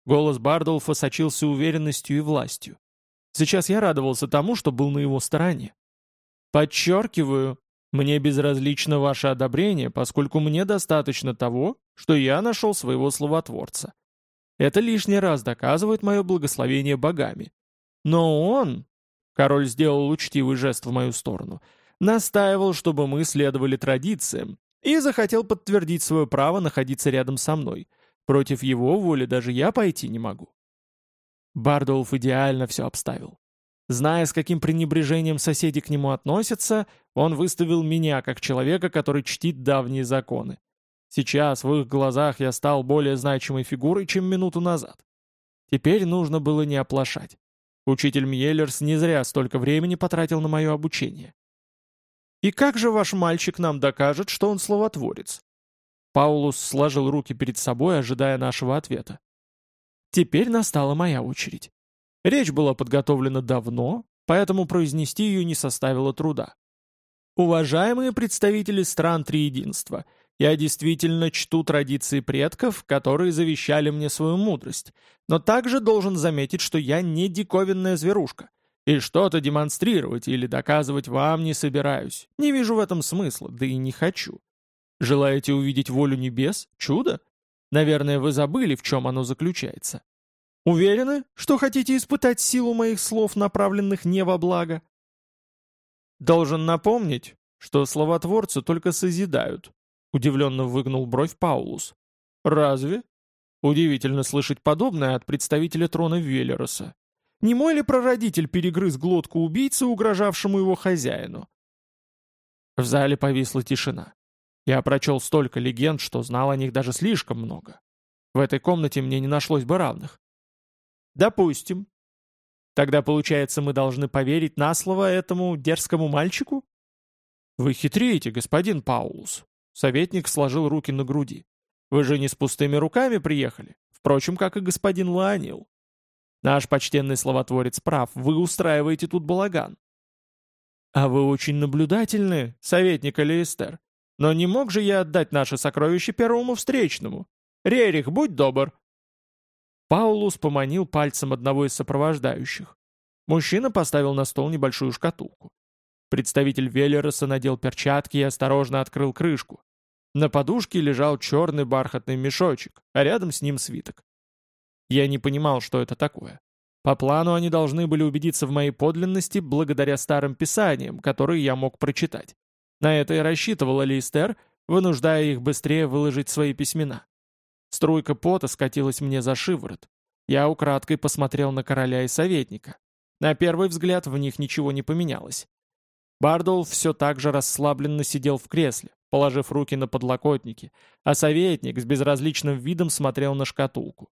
Голос Бардолфа сочился уверенностью и властью. Сейчас я радовался тому, что был на его стороне. Подчеркиваю, мне безразлично ваше одобрение, поскольку мне достаточно того, что я нашел своего словотворца. Это лишний раз доказывает мое благословение богами. Но он, Король сделал учтивый жест в мою сторону. Настаивал, чтобы мы следовали традициям, и захотел подтвердить свое право находиться рядом со мной. Против его воли даже я пойти не могу. Бардолф идеально все обставил. Зная, с каким пренебрежением соседи к нему относятся, он выставил меня как человека, который чтит давние законы. Сейчас в их глазах я стал более значимой фигурой, чем минуту назад. Теперь нужно было не оплошать. Учитель Мьеллерс не зря столько времени потратил на мое обучение. «И как же ваш мальчик нам докажет, что он словотворец?» Паулус сложил руки перед собой, ожидая нашего ответа. Теперь настала моя очередь. Речь была подготовлена давно, поэтому произнести ее не составило труда. Уважаемые представители стран Триединства — я действительно чту традиции предков, которые завещали мне свою мудрость, но также должен заметить, что я не диковинная зверушка, И что-то демонстрировать или доказывать вам не собираюсь. Не вижу в этом смысла, да и не хочу. Желаете увидеть волю небес? Чудо? Наверное, вы забыли, в чем оно заключается. Уверены, что хотите испытать силу моих слов, направленных не во благо? Должен напомнить, что словотворцы только созидают, удивленно выгнул бровь Паулус. Разве? Удивительно слышать подобное от представителя трона Велероса. Не мой ли прародитель перегрыз глотку убийцы, угрожавшему его хозяину? В зале повисла тишина. Я прочел столько легенд, что знал о них даже слишком много. В этой комнате мне не нашлось бы равных. Допустим. Тогда, получается, мы должны поверить на слово этому дерзкому мальчику? Вы хитреете, господин Паулус. Советник сложил руки на груди. Вы же не с пустыми руками приехали. Впрочем, как и господин Лаонил. Наш почтенный словотворец прав, вы устраиваете тут балаган. А вы очень наблюдательны, советник Алиэстер. Но не мог же я отдать наше сокровище первому встречному? Рерих, будь добр!» Паулус поманил пальцем одного из сопровождающих. Мужчина поставил на стол небольшую шкатулку. Представитель Велероса надел перчатки и осторожно открыл крышку. На подушке лежал черный бархатный мешочек, а рядом с ним свиток. Я не понимал, что это такое. По плану они должны были убедиться в моей подлинности благодаря старым писаниям, которые я мог прочитать. На это и рассчитывал Алистер, вынуждая их быстрее выложить свои письмена. Струйка пота скатилась мне за шиворот. Я украдкой посмотрел на короля и советника. На первый взгляд в них ничего не поменялось. Бардол все так же расслабленно сидел в кресле, положив руки на подлокотники, а советник с безразличным видом смотрел на шкатулку.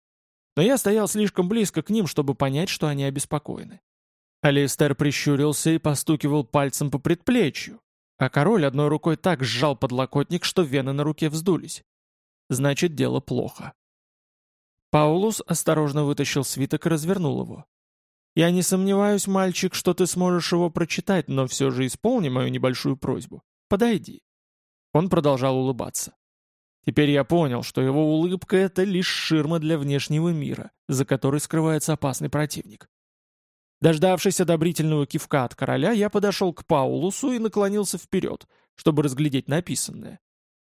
Но я стоял слишком близко к ним, чтобы понять, что они обеспокоены. Алистер прищурился и постукивал пальцем по предплечью, а король одной рукой так сжал подлокотник, что вены на руке вздулись. Значит, дело плохо. Паулус осторожно вытащил свиток и развернул его. «Я не сомневаюсь, мальчик, что ты сможешь его прочитать, но все же исполни мою небольшую просьбу. Подойди». Он продолжал улыбаться. Теперь я понял, что его улыбка — это лишь ширма для внешнего мира, за которой скрывается опасный противник. Дождавшись одобрительного кивка от короля, я подошел к Паулусу и наклонился вперед, чтобы разглядеть написанное.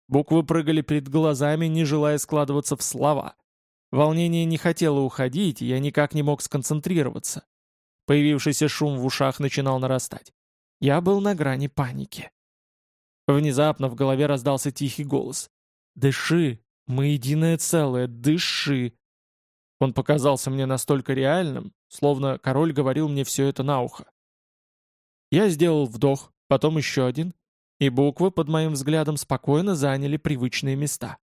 Буквы прыгали перед глазами, не желая складываться в слова. Волнение не хотело уходить, я никак не мог сконцентрироваться. Появившийся шум в ушах начинал нарастать. Я был на грани паники. Внезапно в голове раздался тихий голос. «Дыши! Мы единое целое! Дыши!» Он показался мне настолько реальным, словно король говорил мне все это на ухо. Я сделал вдох, потом еще один, и буквы под моим взглядом спокойно заняли привычные места.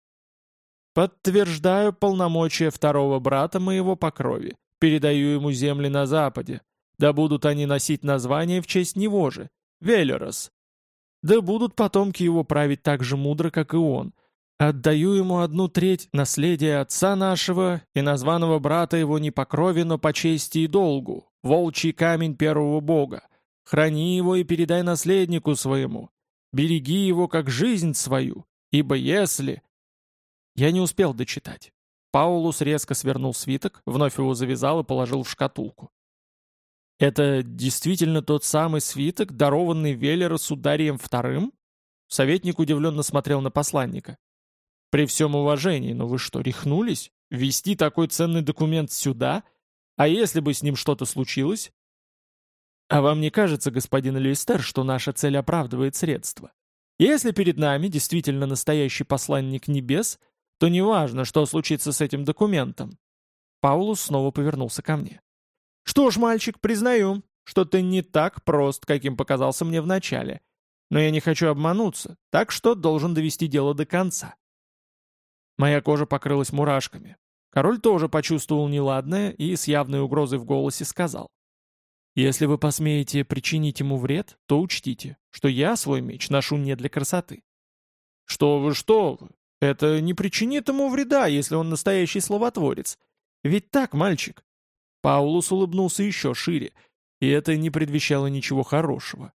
«Подтверждаю полномочия второго брата моего по крови, передаю ему земли на западе, да будут они носить название в честь него же, Велерос. Да будут потомки его править так же мудро, как и он, Отдаю ему одну треть наследия отца нашего и названного брата его не по крови, но по чести и долгу, волчий камень первого бога. Храни его и передай наследнику своему. Береги его, как жизнь свою, ибо если...» Я не успел дочитать. Паулус резко свернул свиток, вновь его завязал и положил в шкатулку. «Это действительно тот самый свиток, дарованный Веллера с ударием вторым?» Советник удивленно смотрел на посланника. При всем уважении, но вы что, рехнулись? Вести такой ценный документ сюда? А если бы с ним что-то случилось? А вам не кажется, господин Листер, что наша цель оправдывает средства? Если перед нами действительно настоящий посланник небес, то неважно, что случится с этим документом. Паулус снова повернулся ко мне. Что ж, мальчик, признаю, что ты не так прост, каким показался мне вначале. Но я не хочу обмануться, так что должен довести дело до конца. Моя кожа покрылась мурашками. Король тоже почувствовал неладное и с явной угрозой в голосе сказал. «Если вы посмеете причинить ему вред, то учтите, что я свой меч ношу не для красоты». «Что вы, что вы! Это не причинит ему вреда, если он настоящий словотворец. Ведь так, мальчик?» Паулус улыбнулся еще шире, и это не предвещало ничего хорошего.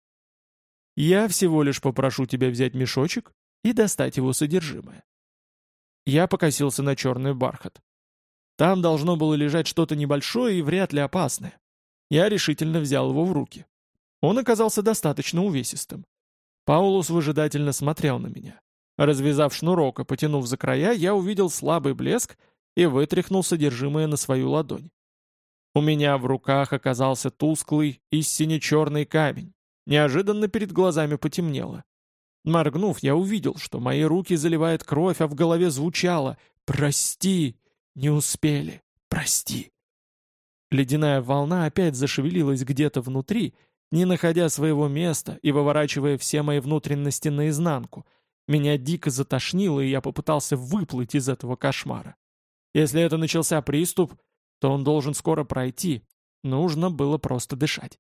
«Я всего лишь попрошу тебя взять мешочек и достать его содержимое. Я покосился на черный бархат. Там должно было лежать что-то небольшое и вряд ли опасное. Я решительно взял его в руки. Он оказался достаточно увесистым. Паулус выжидательно смотрел на меня. Развязав шнурок и потянув за края, я увидел слабый блеск и вытряхнул содержимое на свою ладонь. У меня в руках оказался тусклый и сине-черный камень. Неожиданно перед глазами потемнело. Моргнув, я увидел, что мои руки заливает кровь, а в голове звучало «Прости! Не успели! Прости!» Ледяная волна опять зашевелилась где-то внутри, не находя своего места и выворачивая все мои внутренности наизнанку. Меня дико затошнило, и я попытался выплыть из этого кошмара. Если это начался приступ, то он должен скоро пройти. Нужно было просто дышать.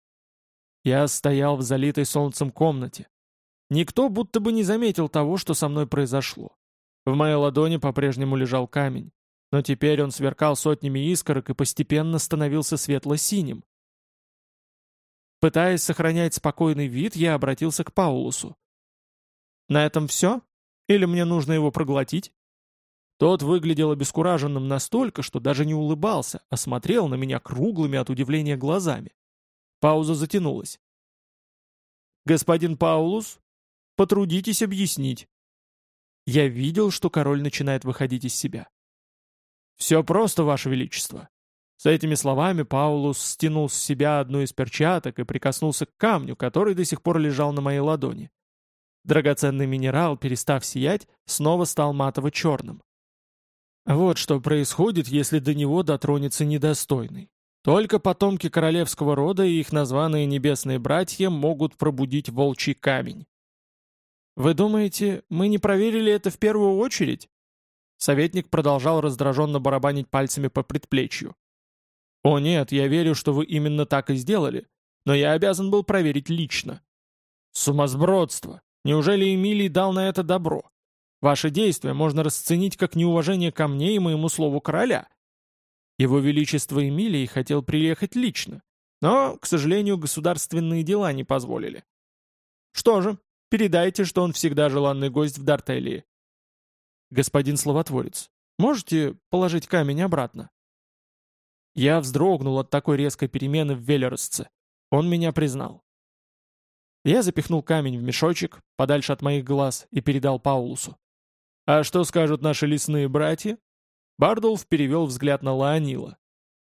Я стоял в залитой солнцем комнате. Никто будто бы не заметил того, что со мной произошло. В моей ладони по-прежнему лежал камень, но теперь он сверкал сотнями искорок и постепенно становился светло-синим. Пытаясь сохранять спокойный вид, я обратился к Паулусу. «На этом все? Или мне нужно его проглотить?» Тот выглядел обескураженным настолько, что даже не улыбался, а смотрел на меня круглыми от удивления глазами. Пауза затянулась. «Господин Паулус, потрудитесь объяснить». Я видел, что король начинает выходить из себя. «Все просто, Ваше Величество». С этими словами Паулус стянул с себя одну из перчаток и прикоснулся к камню, который до сих пор лежал на моей ладони. Драгоценный минерал, перестав сиять, снова стал матово-черным. Вот что происходит, если до него дотронется недостойный. Только потомки королевского рода и их названные небесные братья могут пробудить волчий камень. «Вы думаете, мы не проверили это в первую очередь?» Советник продолжал раздраженно барабанить пальцами по предплечью. «О нет, я верю, что вы именно так и сделали, но я обязан был проверить лично». «Сумасбродство! Неужели Эмилий дал на это добро? Ваши действия можно расценить как неуважение ко мне и моему слову короля. Его Величество Эмилий хотел приехать лично, но, к сожалению, государственные дела не позволили. Что же, передайте, что он всегда желанный гость в Дартелии. Господин словотворец, можете положить камень обратно? Я вздрогнул от такой резкой перемены в Велеросце. Он меня признал. Я запихнул камень в мешочек, подальше от моих глаз, и передал Паулусу. «А что скажут наши лесные братья?» Бардулф перевел взгляд на Лаонила.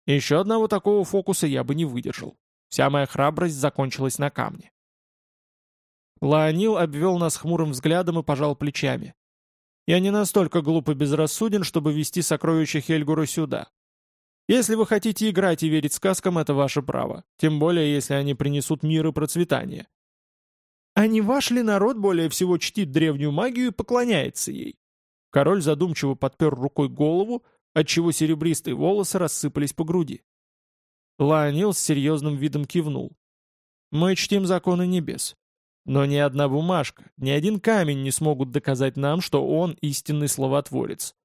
«Еще одного такого фокуса я бы не выдержал. Вся моя храбрость закончилась на камне». Лаонил обвел нас хмурым взглядом и пожал плечами. «Я не настолько глуп и безрассуден, чтобы вести сокровища Хельгура сюда. Если вы хотите играть и верить сказкам, это ваше право, тем более если они принесут мир и процветание. А не ваш ли народ более всего чтит древнюю магию и поклоняется ей? Король задумчиво подпер рукой голову, отчего серебристые волосы рассыпались по груди. Лаонил с серьезным видом кивнул. «Мы чтим законы небес. Но ни одна бумажка, ни один камень не смогут доказать нам, что он истинный словотворец.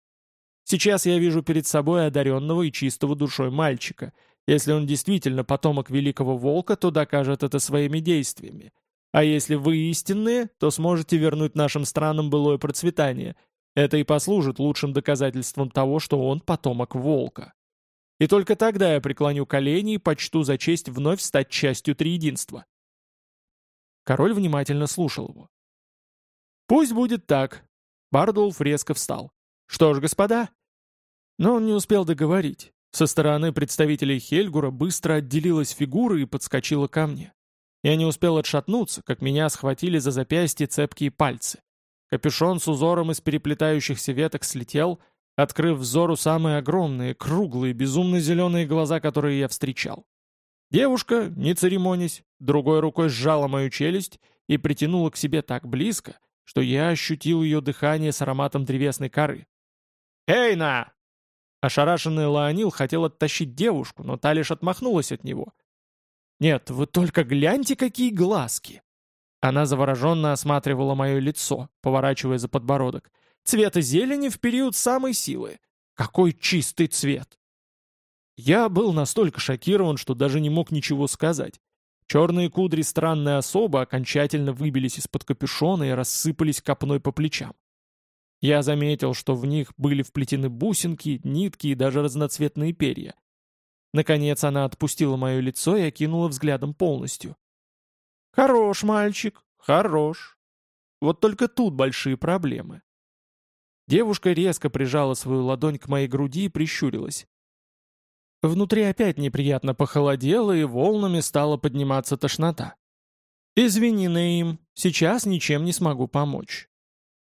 Сейчас я вижу перед собой одаренного и чистого душой мальчика. Если он действительно потомок великого волка, то докажет это своими действиями. А если вы истинные, то сможете вернуть нашим странам былое процветание. Это и послужит лучшим доказательством того, что он потомок волка. И только тогда я преклоню колени и почту за честь вновь стать частью триединства. Король внимательно слушал его. «Пусть будет так». Бардулф резко встал. «Что ж, господа?» Но он не успел договорить. Со стороны представителей Хельгура быстро отделилась фигура и подскочила ко мне. Я не успел отшатнуться, как меня схватили за запястье цепкие пальцы. Капюшон с узором из переплетающихся веток слетел, открыв взору самые огромные, круглые, безумно зеленые глаза, которые я встречал. Девушка, не церемонясь, другой рукой сжала мою челюсть и притянула к себе так близко, что я ощутил ее дыхание с ароматом древесной коры. «Эйна!» Ошарашенный Лаонил хотел оттащить девушку, но та лишь отмахнулась от него, нет, вы только гляньте, какие глазки!» Она завороженно осматривала мое лицо, поворачивая за подбородок. Цвета зелени в период самой силы. Какой чистый цвет! Я был настолько шокирован, что даже не мог ничего сказать. Черные кудри странной особы окончательно выбились из-под капюшона и рассыпались копной по плечам. Я заметил, что в них были вплетены бусинки, нитки и даже разноцветные перья. Наконец она отпустила мое лицо и окинула взглядом полностью. «Хорош, мальчик, хорош. Вот только тут большие проблемы». Девушка резко прижала свою ладонь к моей груди и прищурилась. Внутри опять неприятно похолодело, и волнами стала подниматься тошнота. «Извини, Нейм, сейчас ничем не смогу помочь».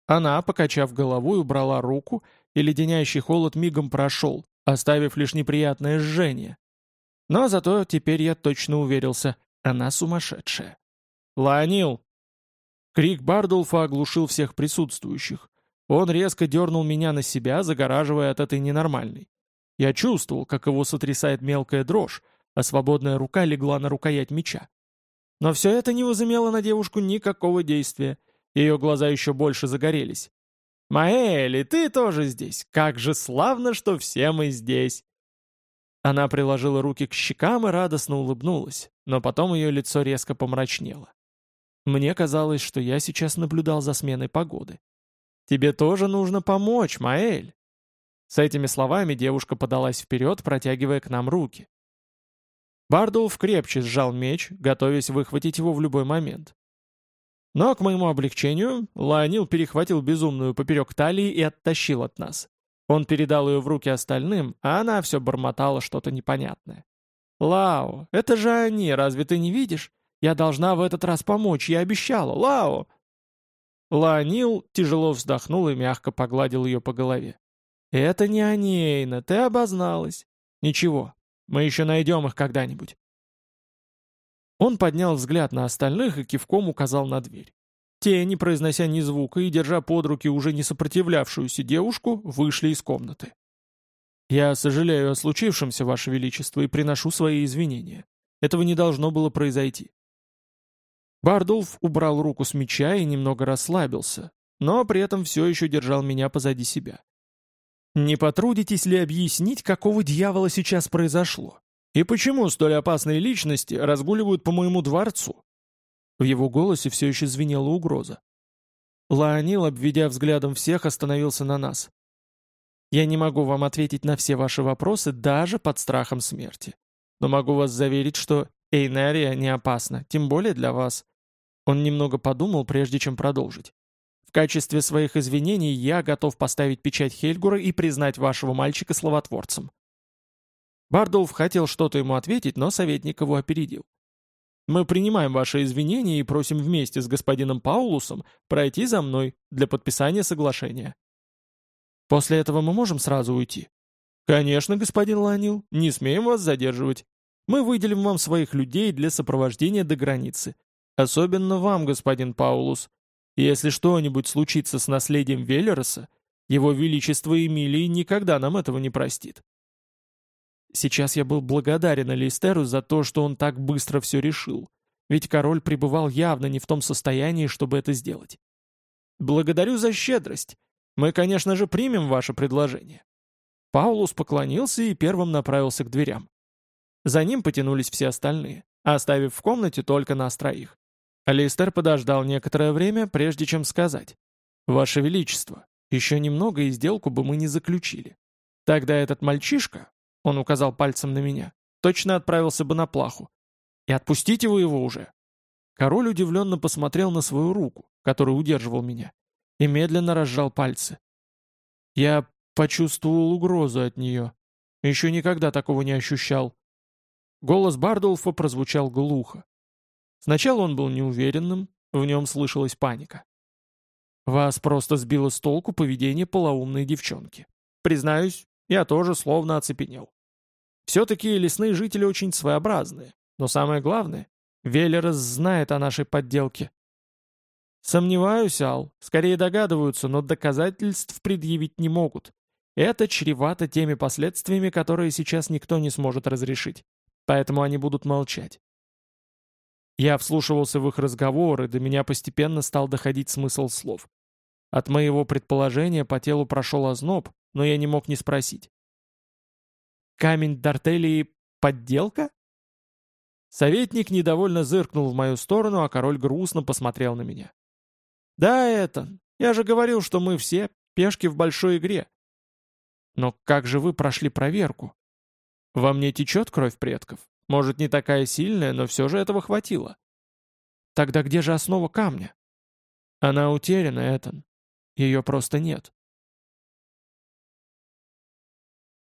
Она, покачав головой, убрала руку, и леденящий холод мигом прошел, оставив лишь неприятное жжение. Но зато теперь я точно уверился, она сумасшедшая. «Ланил!» Крик Бардулфа оглушил всех присутствующих. Он резко дернул меня на себя, загораживая от этой ненормальной. Я чувствовал, как его сотрясает мелкая дрожь, а свободная рука легла на рукоять меча. Но все это не возымело на девушку никакого действия. Ее глаза еще больше загорелись. «Маэли, ты тоже здесь! Как же славно, что все мы здесь!» Она приложила руки к щекам и радостно улыбнулась, но потом ее лицо резко помрачнело. Мне казалось, что я сейчас наблюдал за сменой погоды. «Тебе тоже нужно помочь, Маэль!» С этими словами девушка подалась вперед, протягивая к нам руки. Бардулф крепче сжал меч, готовясь выхватить его в любой момент. Но, к моему облегчению, Лаонил перехватил безумную поперек талии и оттащил от нас. Он передал ее в руки остальным, а она все бормотала что-то непонятное. «Лао, это же они, разве ты не видишь? Я должна в этот раз помочь, я обещала, Лао!» Лаонил тяжело вздохнул и мягко погладил ее по голове. «Это не они, Эйна, ты обозналась. Ничего, мы еще найдем их когда-нибудь». Он поднял взгляд на остальных и кивком указал на дверь. Те, не произнося ни звука и держа под руки уже не сопротивлявшуюся девушку, вышли из комнаты. «Я сожалею о случившемся, Ваше Величество, и приношу свои извинения. Этого не должно было произойти». Бардулф убрал руку с меча и немного расслабился, но при этом все еще держал меня позади себя. Не потрудитесь ли объяснить, какого дьявола сейчас произошло? И почему столь опасные личности разгуливают по моему дворцу? В его голосе все еще звенела угроза. Лаонил, обведя взглядом всех, остановился на нас. «Я не могу вам ответить на все ваши вопросы даже под страхом смерти. Но могу вас заверить, что Эйнария не опасна, тем более для вас». Он немного подумал, прежде чем продолжить. В качестве своих извинений я готов поставить печать Хельгура и признать вашего мальчика словотворцем». Бардулф хотел что-то ему ответить, но советник его опередил. «Мы принимаем ваши извинения и просим вместе с господином Паулусом пройти за мной для подписания соглашения». «После этого мы можем сразу уйти?» «Конечно, господин Ланил, не смеем вас задерживать. Мы выделим вам своих людей для сопровождения до границы. Особенно вам, господин Паулус. Если что-нибудь случится с наследием Веллероса, его Величество Эмилии никогда нам этого не простит. Сейчас я был благодарен Алистеру за то, что он так быстро все решил, ведь король пребывал явно не в том состоянии, чтобы это сделать. Благодарю за щедрость. Мы, конечно же, примем ваше предложение. Паулус поклонился и первым направился к дверям. За ним потянулись все остальные, оставив в комнате только нас троих. Алистер подождал некоторое время, прежде чем сказать. «Ваше Величество, еще немного и сделку бы мы не заключили. Тогда этот мальчишка, — он указал пальцем на меня, — точно отправился бы на плаху. И отпустите вы его уже». Король удивленно посмотрел на свою руку, которая удерживал меня, и медленно разжал пальцы. Я почувствовал угрозу от нее. Еще никогда такого не ощущал. Голос Бардулфа прозвучал глухо. Сначала он был неуверенным, в нем слышалась паника. Вас просто сбило с толку поведение полоумной девчонки. Признаюсь, я тоже словно оцепенел. Все-таки лесные жители очень своеобразные, но самое главное, Велерос знает о нашей подделке. Сомневаюсь, Ал, скорее догадываются, но доказательств предъявить не могут. Это чревато теми последствиями, которые сейчас никто не сможет разрешить. Поэтому они будут молчать. Я вслушивался в их разговоры, до меня постепенно стал доходить смысл слов. От моего предположения по телу прошел озноб, но я не мог не спросить. «Камень Дартелии — подделка?» Советник недовольно зыркнул в мою сторону, а король грустно посмотрел на меня. «Да, это. Я же говорил, что мы все пешки в большой игре». «Но как же вы прошли проверку?» Во мне течет кровь предков. Может, не такая сильная, но все же этого хватило. Тогда где же основа камня? Она утеряна, Этан. Ее просто нет.